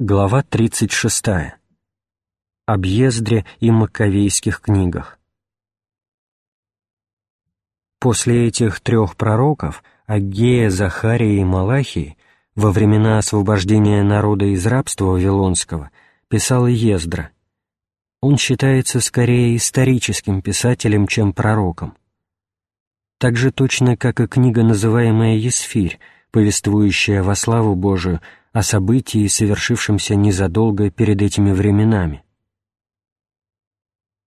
Глава 36. Об Ездре и Маковейских книгах. После этих трех пророков, Аггея, Захария и Малахии, во времена освобождения народа из рабства Вавилонского, писал Ездра. Он считается скорее историческим писателем, чем пророком. Так же точно, как и книга, называемая Есфирь, повествующая во славу Божию, о событии, совершившемся незадолго перед этими временами.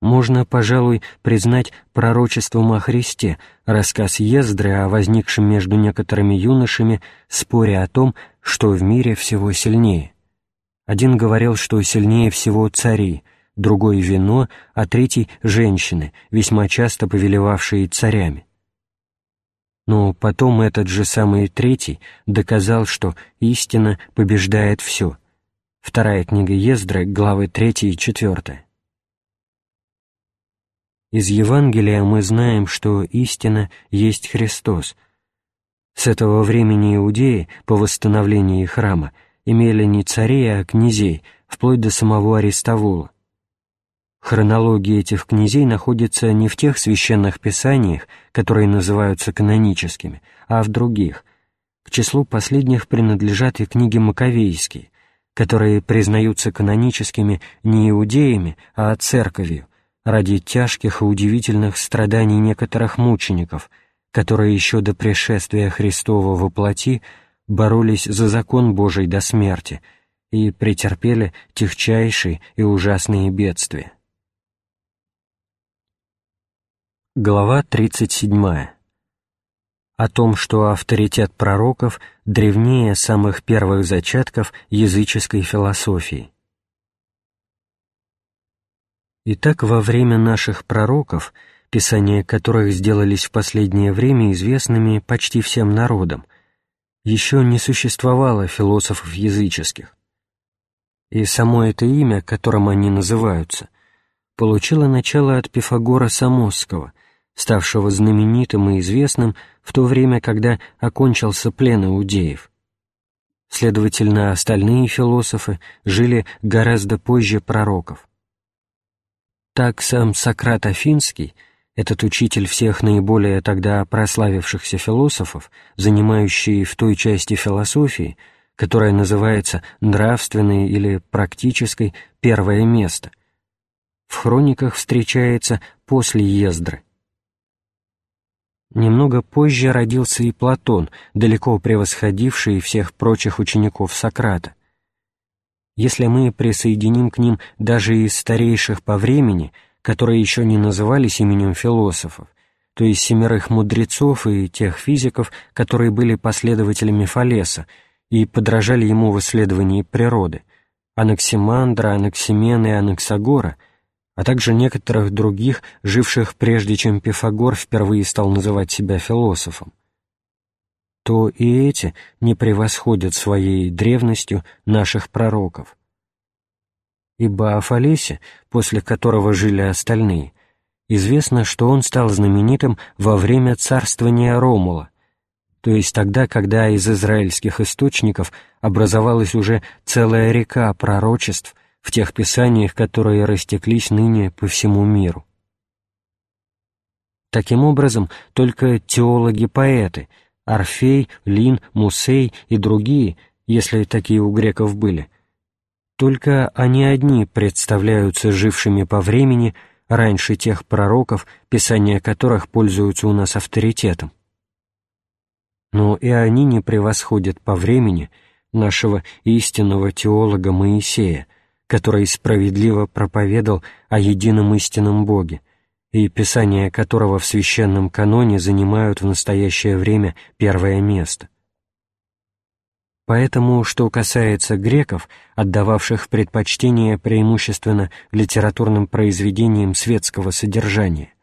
Можно, пожалуй, признать пророчеством о Христе рассказ Ездры о возникшем между некоторыми юношами споре о том, что в мире всего сильнее. Один говорил, что сильнее всего цари, другой — вино, а третий — женщины, весьма часто повелевавшие царями. Но потом этот же самый третий доказал, что истина побеждает все. Вторая книга Ездры, главы 3 и 4. Из Евангелия мы знаем, что истина есть Христос. С этого времени иудеи, по восстановлении храма, имели не царей, а князей, вплоть до самого Аристовула. Хронология этих князей находится не в тех священных писаниях, которые называются каноническими, а в других. К числу последних принадлежат и книги Маковейские, которые признаются каноническими не иудеями, а церковью, ради тяжких и удивительных страданий некоторых мучеников, которые еще до пришествия Христова во плоти боролись за закон Божий до смерти и претерпели тихчайшие и ужасные бедствия. Глава 37. О том, что авторитет пророков древнее самых первых зачатков языческой философии. Итак, во время наших пророков, писания которых сделались в последнее время известными почти всем народам, еще не существовало философов языческих. И само это имя, которым они называются, получило начало от Пифагора Самосского – ставшего знаменитым и известным в то время, когда окончился плен иудеев. Следовательно, остальные философы жили гораздо позже пророков. Так сам Сократ Афинский, этот учитель всех наиболее тогда прославившихся философов, занимающий в той части философии, которая называется нравственной или практической, первое место, в хрониках встречается после Ездры – Немного позже родился и Платон, далеко превосходивший всех прочих учеников Сократа. Если мы присоединим к ним даже из старейших по времени, которые еще не назывались именем философов, то есть семерых мудрецов и тех физиков, которые были последователями Фалеса и подражали ему в исследовании природы, Анаксимандра, Анаксимена и Анаксагора — а также некоторых других, живших прежде, чем Пифагор впервые стал называть себя философом, то и эти не превосходят своей древностью наших пророков. Ибо о Фалесе, после которого жили остальные, известно, что он стал знаменитым во время царствования Ромула, то есть тогда, когда из израильских источников образовалась уже целая река пророчеств, в тех писаниях, которые растеклись ныне по всему миру. Таким образом, только теологи-поэты Орфей, Лин, Мусей и другие, если такие у греков были, только они одни представляются жившими по времени раньше тех пророков, писания которых пользуются у нас авторитетом. Но и они не превосходят по времени нашего истинного теолога Моисея, который справедливо проповедал о едином истинном Боге, и писания которого в священном каноне занимают в настоящее время первое место. Поэтому, что касается греков, отдававших предпочтение преимущественно литературным произведениям светского содержания,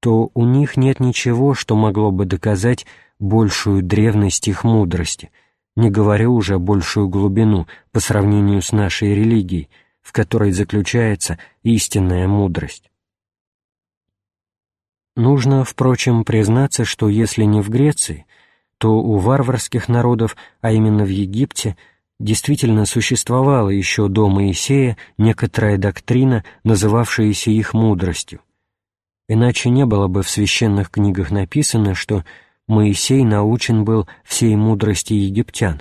то у них нет ничего, что могло бы доказать большую древность их мудрости — не говоря уже большую глубину по сравнению с нашей религией, в которой заключается истинная мудрость. Нужно, впрочем, признаться, что если не в Греции, то у варварских народов, а именно в Египте, действительно существовала еще до Моисея некоторая доктрина, называвшаяся их мудростью. Иначе не было бы в священных книгах написано, что Моисей научен был всей мудрости египтян.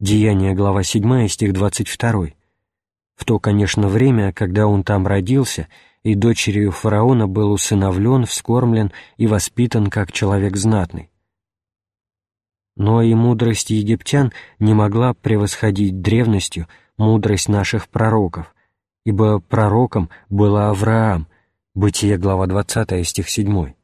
Деяние, глава 7, стих 22. В то, конечно, время, когда он там родился, и дочерью фараона был усыновлен, вскормлен и воспитан как человек знатный. Но и мудрость египтян не могла превосходить древностью мудрость наших пророков, ибо пророком был Авраам, Бытие, глава 20, стих 7.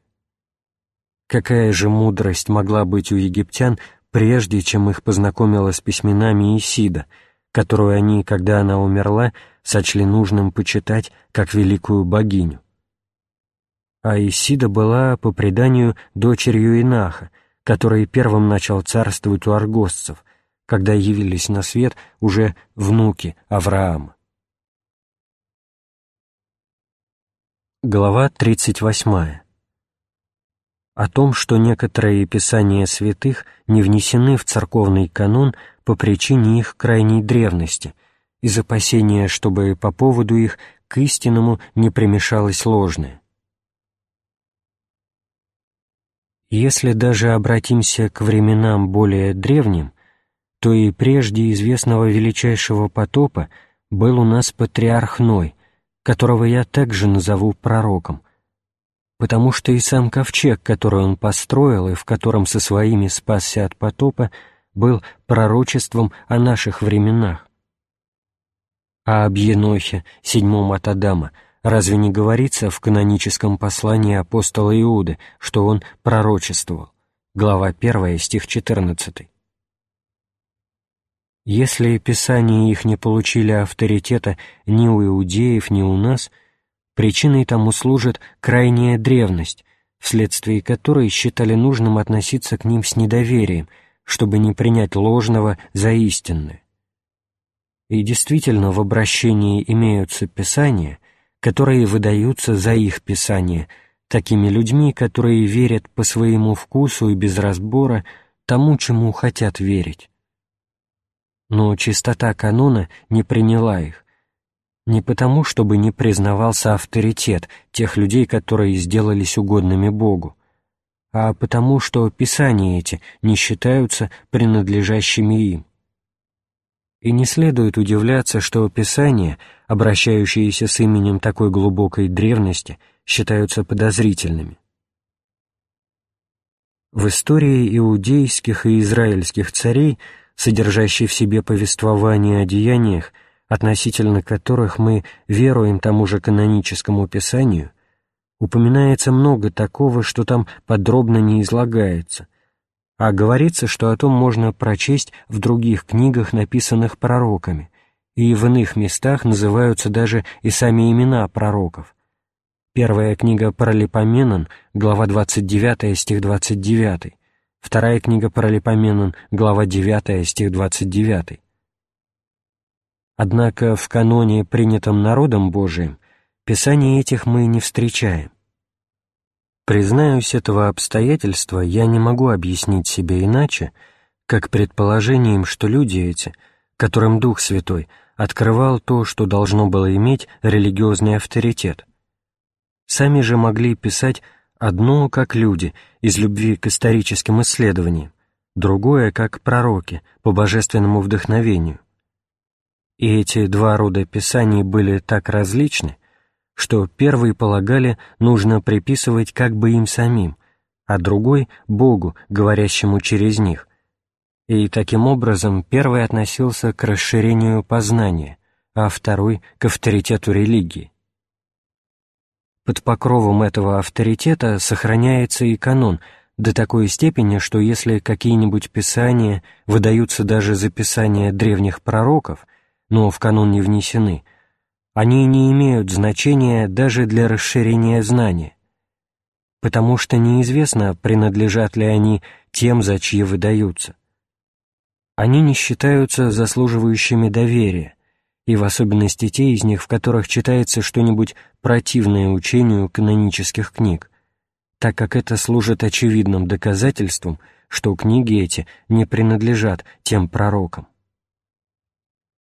Какая же мудрость могла быть у египтян, прежде чем их познакомила с письменами Исида, которую они, когда она умерла, сочли нужным почитать как великую богиню? А Исида была, по преданию, дочерью Инаха, который первым начал царствовать у аргостцев, когда явились на свет уже внуки Авраама. Глава 38. О том, что некоторые писания святых не внесены в церковный канон по причине их крайней древности, из опасения, чтобы по поводу их к истинному не примешалось ложное. Если даже обратимся к временам более древним, то и прежде известного величайшего потопа был у нас патриарх Ной, которого я также назову пророком, потому что и сам ковчег, который он построил и в котором со своими спасся от потопа, был пророчеством о наших временах. А об Енохе, седьмом от Адама, Разве не говорится в каноническом послании апостола Иуды, что он пророчествовал? Глава 1, стих 14. Если писания их не получили авторитета ни у иудеев, ни у нас, причиной тому служит крайняя древность, вследствие которой считали нужным относиться к ним с недоверием, чтобы не принять ложного за истинное. И действительно в обращении имеются писания, которые выдаются за их писание, такими людьми, которые верят по своему вкусу и без разбора тому, чему хотят верить. Но чистота канона не приняла их, не потому, чтобы не признавался авторитет тех людей, которые сделались угодными Богу, а потому, что писания эти не считаются принадлежащими им. И не следует удивляться, что писания, обращающиеся с именем такой глубокой древности, считаются подозрительными. В истории иудейских и израильских царей, содержащей в себе повествование о деяниях, относительно которых мы веруем тому же каноническому писанию, упоминается много такого, что там подробно не излагается, а говорится, что о том можно прочесть в других книгах, написанных пророками, и в иных местах называются даже и сами имена пророков. Первая книга Паралипоменон, глава 29, стих 29, вторая книга Паралипоменон, глава 9, стих 29. Однако в каноне, принятом народом Божиим, писаний этих мы не встречаем. Признаюсь, этого обстоятельства я не могу объяснить себе иначе, как предположением, что люди эти, которым Дух Святой открывал то, что должно было иметь религиозный авторитет, сами же могли писать одно как люди из любви к историческим исследованиям, другое как пророки по божественному вдохновению. И эти два рода писаний были так различны, что первый полагали нужно приписывать как бы им самим, а другой — Богу, говорящему через них. И таким образом первый относился к расширению познания, а второй — к авторитету религии. Под покровом этого авторитета сохраняется и канон до такой степени, что если какие-нибудь писания выдаются даже за писания древних пророков, но в канон не внесены, они не имеют значения даже для расширения знания, потому что неизвестно, принадлежат ли они тем, за чьи выдаются. Они не считаются заслуживающими доверия, и в особенности те из них, в которых читается что-нибудь противное учению канонических книг, так как это служит очевидным доказательством, что книги эти не принадлежат тем пророкам.